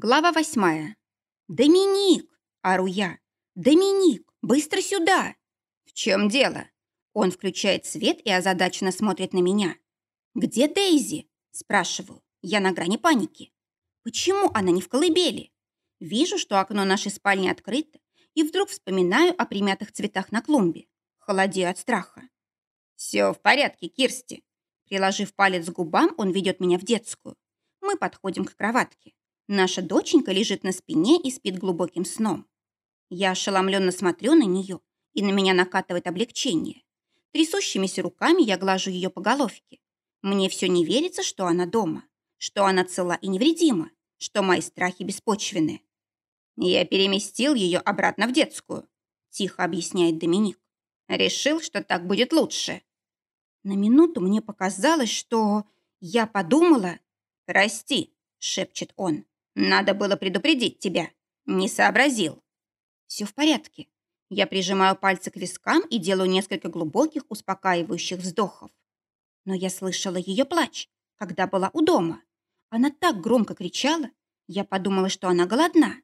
Глава восьмая. «Доминик!» – ору я. «Доминик, быстро сюда!» «В чем дело?» Он включает свет и озадаченно смотрит на меня. «Где Дейзи?» – спрашиваю. Я на грани паники. Почему она не в колыбели? Вижу, что окно нашей спальни открыто, и вдруг вспоминаю о примятых цветах на клумбе. Холодею от страха. «Все в порядке, Кирсти!» Приложив палец к губам, он ведет меня в детскую. Мы подходим к кроватке. Наша доченька лежит на спине и спит глубоким сном. Я ошеломленно смотрю на нее, и на меня накатывает облегчение. Трясущимися руками я глажу ее по головке. Мне все не верится, что она дома, что она цела и невредима, что мои страхи беспочвены. Я переместил ее обратно в детскую, тихо объясняет Доминик. Решил, что так будет лучше. На минуту мне показалось, что я подумала... «Прости», — шепчет он. Надо было предупредить тебя. Не сообразил. Все в порядке. Я прижимаю пальцы к вискам и делаю несколько глубоких, успокаивающих вздохов. Но я слышала ее плач, когда была у дома. Она так громко кричала, я подумала, что она голодна.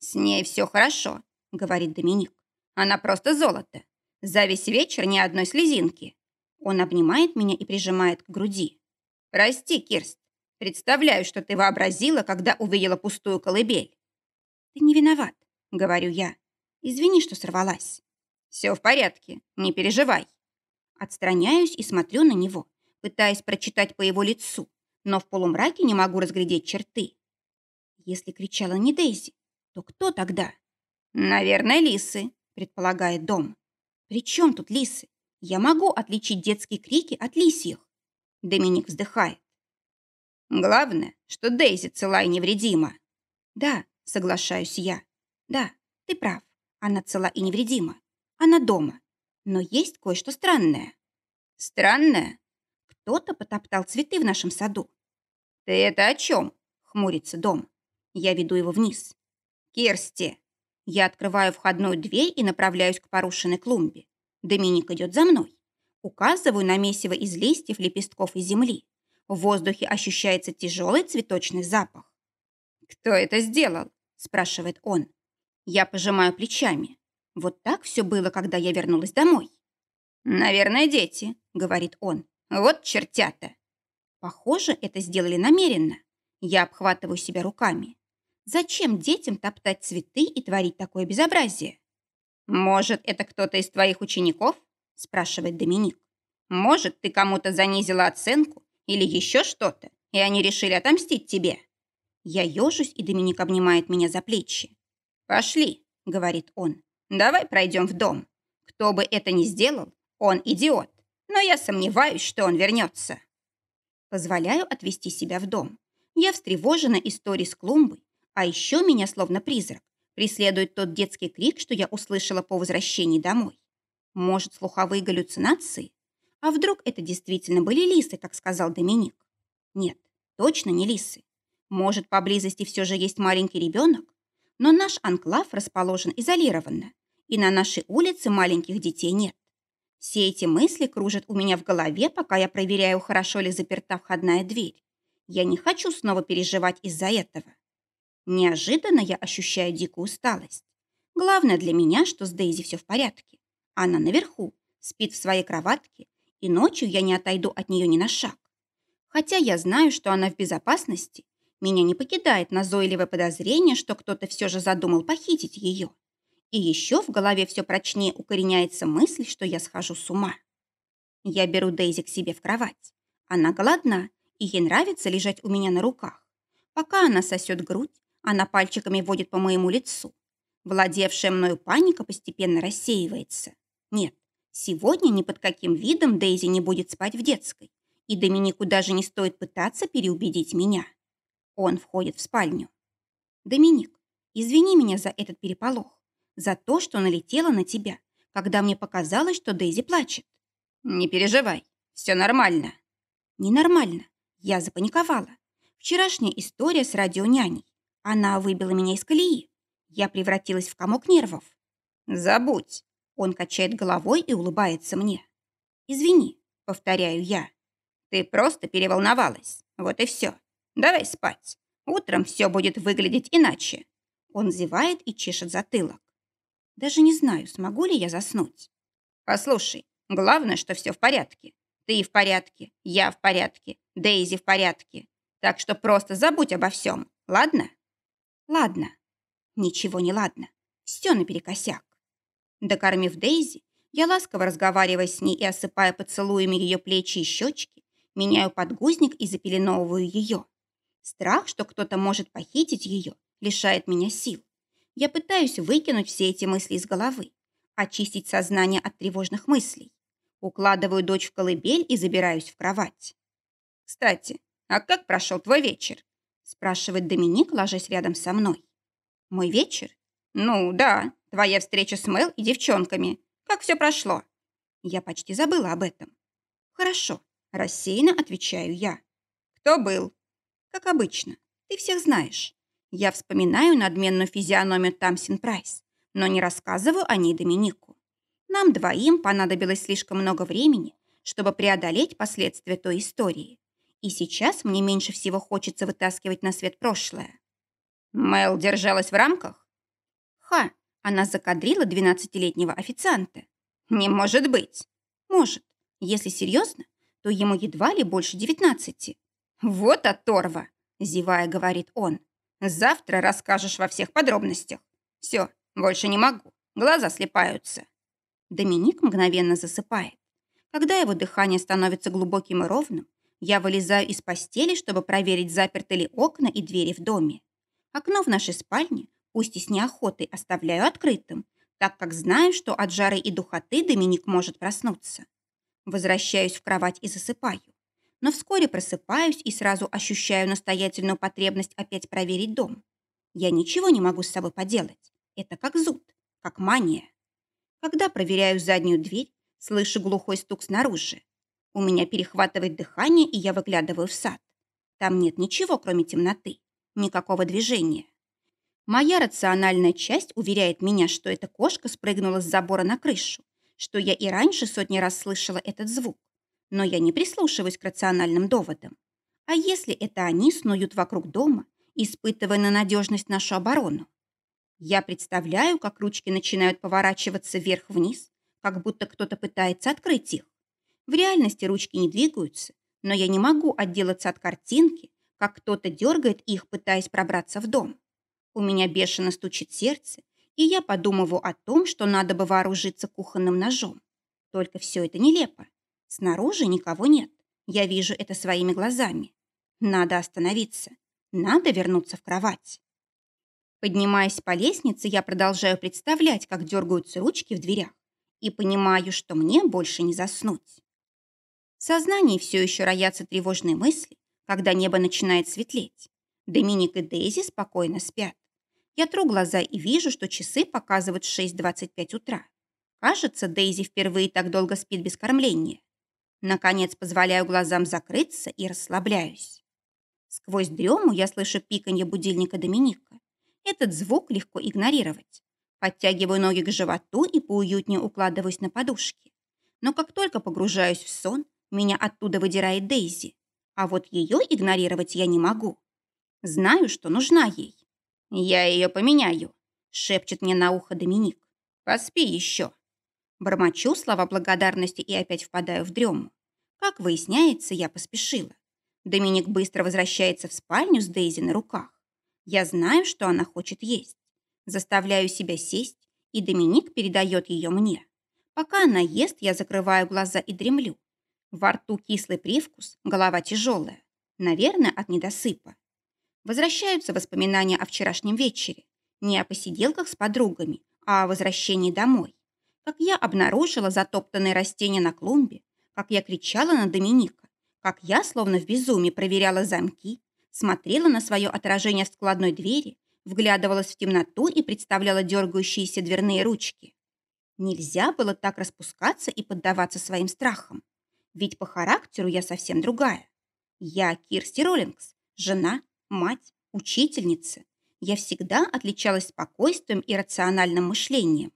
«С ней все хорошо», — говорит Доминик. «Она просто золото. За весь вечер ни одной слезинки». Он обнимает меня и прижимает к груди. «Прости, Кирст, Представляю, что ты вообразила, когда увидела пустую колыбель. Ты не виноват, говорю я. Извини, что сорвалась. Все в порядке, не переживай. Отстраняюсь и смотрю на него, пытаясь прочитать по его лицу, но в полумраке не могу разглядеть черты. Если кричала не Дейзи, то кто тогда? Наверное, лисы, предполагает дом. При чем тут лисы? Я могу отличить детские крики от лисьих. Доминик вздыхает. Главное, что Дейзи цела и невредима. Да, соглашаюсь я. Да, ты прав. Она цела и невредима. Она дома. Но есть кое-что странное. Странное? Кто-то потоптал цветы в нашем саду. Ты это о чем? Хмурится дом. Я веду его вниз. Керсти. Я открываю входную дверь и направляюсь к порушенной клумбе. Доминик идет за мной. Указываю на месиво из листьев, лепестков и земли. В воздухе ощущается тяжелый цветочный запах. «Кто это сделал?» – спрашивает он. Я пожимаю плечами. Вот так все было, когда я вернулась домой. «Наверное, дети», — говорит он. «Вот чертята». Похоже, это сделали намеренно. Я обхватываю себя руками. Зачем детям топтать цветы и творить такое безобразие? «Может, это кто-то из твоих учеников?» – спрашивает Доминик. «Может, ты кому-то занизила оценку или еще что-то, и они решили отомстить тебе. Я ежусь, и Доминик обнимает меня за плечи. «Пошли», — говорит он, — «давай пройдем в дом. Кто бы это ни сделал, он идиот, но я сомневаюсь, что он вернется». Позволяю отвести себя в дом. Я встревожена историей с клумбой, а еще меня, словно призрак, преследует тот детский крик, что я услышала по возвращении домой. Может, слуховые галлюцинации? А вдруг это действительно были лисы, как сказал Доминик? Нет, точно не лисы. Может, поблизости все же есть маленький ребенок? Но наш анклав расположен изолированно, и на нашей улице маленьких детей нет. Все эти мысли кружат у меня в голове, пока я проверяю, хорошо ли заперта входная дверь. Я не хочу снова переживать из-за этого. Неожиданно я ощущаю дикую усталость. Главное для меня, что с Дейзи все в порядке. Она наверху, спит в своей кроватке и ночью я не отойду от нее ни на шаг. Хотя я знаю, что она в безопасности, меня не покидает назойливое подозрение, что кто-то все же задумал похитить ее. И еще в голове все прочнее укореняется мысль, что я схожу с ума. Я беру Дейзи к себе в кровать. Она голодна, и ей нравится лежать у меня на руках. Пока она сосет грудь, она пальчиками водит по моему лицу. Владевшая мною паника постепенно рассеивается. Нет, Сегодня ни под каким видом Дейзи не будет спать в детской, и Доминику даже не стоит пытаться переубедить меня. Он входит в спальню. «Доминик, извини меня за этот переполох, за то, что налетела на тебя, когда мне показалось, что Дейзи плачет». «Не переживай, все нормально». «Ненормально. Я запаниковала. Вчерашняя история с радионяней. Она выбила меня из колеи. Я превратилась в комок нервов». «Забудь. Он качает головой и улыбается мне. «Извини», — повторяю я. «Ты просто переволновалась. Вот и все. Давай спать. Утром все будет выглядеть иначе. Он зевает и чешет затылок. Даже не знаю, смогу ли я заснуть. Послушай, главное, что все в порядке. Ты в порядке, я в порядке, Дейзи в порядке. Так что просто забудь обо всем, ладно? Ладно. Ничего не ладно. Все наперекосяк. Докормив Дейзи, я ласково разговаривая с ней и осыпая поцелуями ее плечи и щечки, меняю подгузник и запеленовываю ее. Страх, что кто-то может похитить ее, лишает меня сил. Я пытаюсь выкинуть все эти мысли из головы, очистить сознание от тревожных мыслей. Укладываю дочь в колыбель и забираюсь в кровать. «Кстати, а как прошел твой вечер?» спрашивает Доминик, ложась рядом со мной. «Мой вечер?» «Ну, да, твоя встреча с Мэл и девчонками. Как все прошло?» Я почти забыла об этом. «Хорошо», – рассеянно отвечаю я. «Кто был?» «Как обычно. Ты всех знаешь. Я вспоминаю надменную физиономию Тамсин Прайс, но не рассказываю о ней Доминику. Нам двоим понадобилось слишком много времени, чтобы преодолеть последствия той истории. И сейчас мне меньше всего хочется вытаскивать на свет прошлое. Мэл держалась в рамках? Ха, она закадрила 12-летнего официанта. Не может быть. Может. Если серьезно, то ему едва ли больше 19. Вот оторва, зевая, говорит он. Завтра расскажешь во всех подробностях. Все, больше не могу. Глаза слепаются. Доминик мгновенно засыпает. Когда его дыхание становится глубоким и ровным, я вылезаю из постели, чтобы проверить, заперты ли окна и двери в доме. Окно в нашей спальне, пусть и с неохотой, оставляю открытым, так как знаю, что от жары и духоты Доминик может проснуться. Возвращаюсь в кровать и засыпаю но вскоре просыпаюсь и сразу ощущаю настоятельную потребность опять проверить дом. Я ничего не могу с собой поделать. Это как зуд, как мания. Когда проверяю заднюю дверь, слышу глухой стук снаружи. У меня перехватывает дыхание, и я выглядываю в сад. Там нет ничего, кроме темноты. Никакого движения. Моя рациональная часть уверяет меня, что эта кошка спрыгнула с забора на крышу, что я и раньше сотни раз слышала этот звук но я не прислушиваюсь к рациональным доводам. А если это они снуют вокруг дома, испытывая на надежность нашу оборону? Я представляю, как ручки начинают поворачиваться вверх-вниз, как будто кто-то пытается открыть их. В реальности ручки не двигаются, но я не могу отделаться от картинки, как кто-то дергает их, пытаясь пробраться в дом. У меня бешено стучит сердце, и я подумываю о том, что надо бы вооружиться кухонным ножом. Только все это нелепо. Снаружи никого нет. Я вижу это своими глазами. Надо остановиться. Надо вернуться в кровать. Поднимаясь по лестнице, я продолжаю представлять, как дергаются ручки в дверях, и понимаю, что мне больше не заснуть. В сознании все еще роятся тревожные мысли, когда небо начинает светлеть. Доминик и Дейзи спокойно спят. Я тру глаза и вижу, что часы показывают 6.25 утра. Кажется, Дейзи впервые так долго спит без кормления. Наконец позволяю глазам закрыться и расслабляюсь. Сквозь дрему я слышу пиканье будильника Доминика. Этот звук легко игнорировать. Подтягиваю ноги к животу и поуютнее укладываюсь на подушки. Но как только погружаюсь в сон, меня оттуда выдирает Дейзи. А вот ее игнорировать я не могу. Знаю, что нужна ей. «Я ее поменяю», — шепчет мне на ухо Доминик. «Поспи еще». Бормочу слова благодарности и опять впадаю в дрему. Как выясняется, я поспешила. Доминик быстро возвращается в спальню с Дейзи на руках. Я знаю, что она хочет есть. Заставляю себя сесть, и Доминик передает ее мне. Пока она ест, я закрываю глаза и дремлю. Во рту кислый привкус, голова тяжелая. Наверное, от недосыпа. Возвращаются воспоминания о вчерашнем вечере. Не о посиделках с подругами, а о возвращении домой как я обнаружила затоптанные растения на клумбе, как я кричала на Доминика, как я, словно в безумии, проверяла замки, смотрела на свое отражение в складной двери, вглядывалась в темноту и представляла дергающиеся дверные ручки. Нельзя было так распускаться и поддаваться своим страхам. Ведь по характеру я совсем другая. Я Кирсти Роллингс, жена, мать, учительница. Я всегда отличалась спокойствием и рациональным мышлением.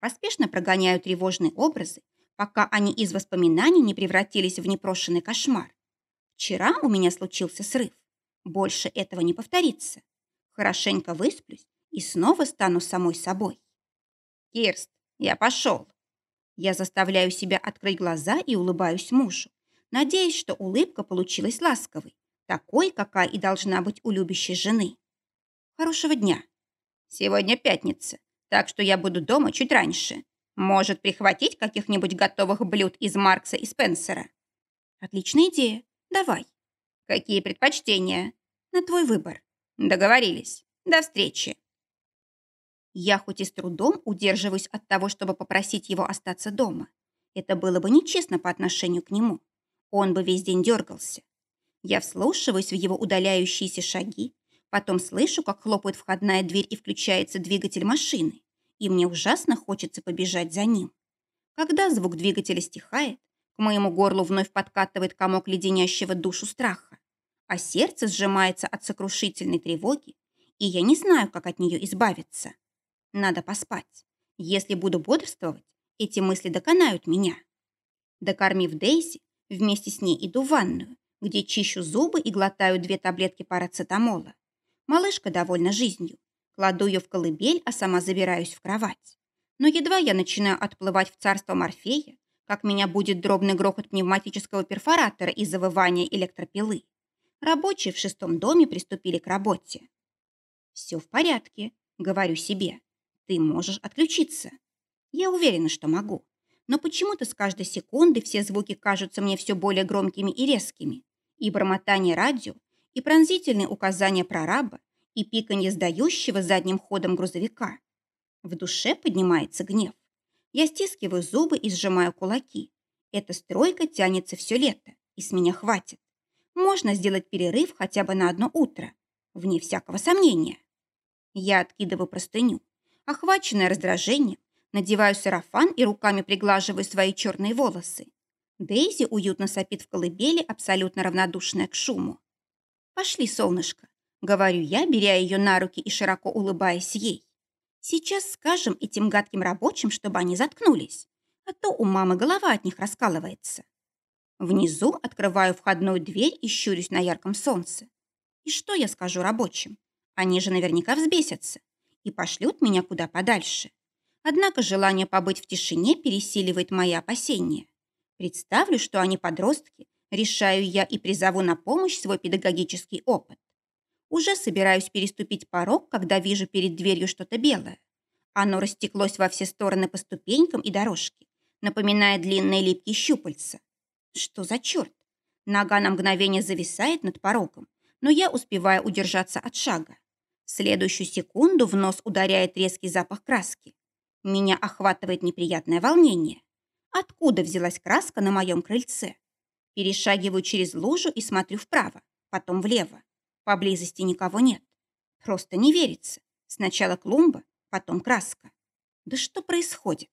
Поспешно прогоняю тревожные образы, пока они из воспоминаний не превратились в непрошенный кошмар. Вчера у меня случился срыв. Больше этого не повторится. Хорошенько высплюсь и снова стану самой собой. Кирст, я пошел. Я заставляю себя открыть глаза и улыбаюсь мужу, надеясь, что улыбка получилась ласковой, такой, какая и должна быть у любящей жены. Хорошего дня. Сегодня пятница, так что я буду дома чуть раньше. Может, прихватить каких-нибудь готовых блюд из Маркса и Спенсера? Отличная идея. Давай. Какие предпочтения? На твой выбор. Договорились. До встречи. Я хоть и с трудом удерживаюсь от того, чтобы попросить его остаться дома. Это было бы нечестно по отношению к нему. Он бы весь день дергался. Я вслушиваюсь в его удаляющиеся шаги, потом слышу, как хлопает входная дверь и включается двигатель машины, и мне ужасно хочется побежать за ним. Когда звук двигателя стихает, к моему горлу вновь подкатывает комок леденящего душу страха, а сердце сжимается от сокрушительной тревоги, и я не знаю, как от нее избавиться. Надо поспать. Если буду бодрствовать, эти мысли доконают меня. Докормив Дейзи, вместе с ней иду в ванную, где чищу зубы и глотаю две таблетки парацетамола. Малышка довольна жизнью. Кладу ее в колыбель, а сама забираюсь в кровать. Но едва я начинаю отплывать в царство Морфея, как меня будет дробный грохот пневматического перфоратора и завывание электропилы. Рабочие в шестом доме приступили к работе. «Все в порядке», — говорю себе. «Ты можешь отключиться». Я уверена, что могу. Но почему-то с каждой секунды все звуки кажутся мне все более громкими и резкими и бормотание радио, и пронзительные указания прораба, и пиканье сдающего задним ходом грузовика. В душе поднимается гнев. Я стискиваю зубы и сжимаю кулаки. Эта стройка тянется все лето, и с меня хватит. Можно сделать перерыв хотя бы на одно утро, вне всякого сомнения. Я откидываю простыню. Охваченная раздражением, надеваю сарафан и руками приглаживаю свои черные волосы. Дейзи уютно сопит в колыбели, абсолютно равнодушная к шуму. «Пошли, солнышко», — говорю я, беря ее на руки и широко улыбаясь ей. «Сейчас скажем этим гадким рабочим, чтобы они заткнулись, а то у мамы голова от них раскалывается». Внизу открываю входную дверь и щурюсь на ярком солнце. И что я скажу рабочим? Они же наверняка взбесятся и пошлют меня куда подальше. Однако желание побыть в тишине пересиливает мои опасения. Представлю, что они подростки, решаю я и призову на помощь свой педагогический опыт. Уже собираюсь переступить порог, когда вижу перед дверью что-то белое. Оно растеклось во все стороны по ступенькам и дорожке, напоминая длинные липкие щупальца. Что за черт? Нога на мгновение зависает над порогом, но я успеваю удержаться от шага. В следующую секунду в нос ударяет резкий запах краски. Меня охватывает неприятное волнение. Откуда взялась краска на моем крыльце? Перешагиваю через лужу и смотрю вправо, потом влево. Поблизости никого нет. Просто не верится. Сначала клумба, потом краска. Да что происходит?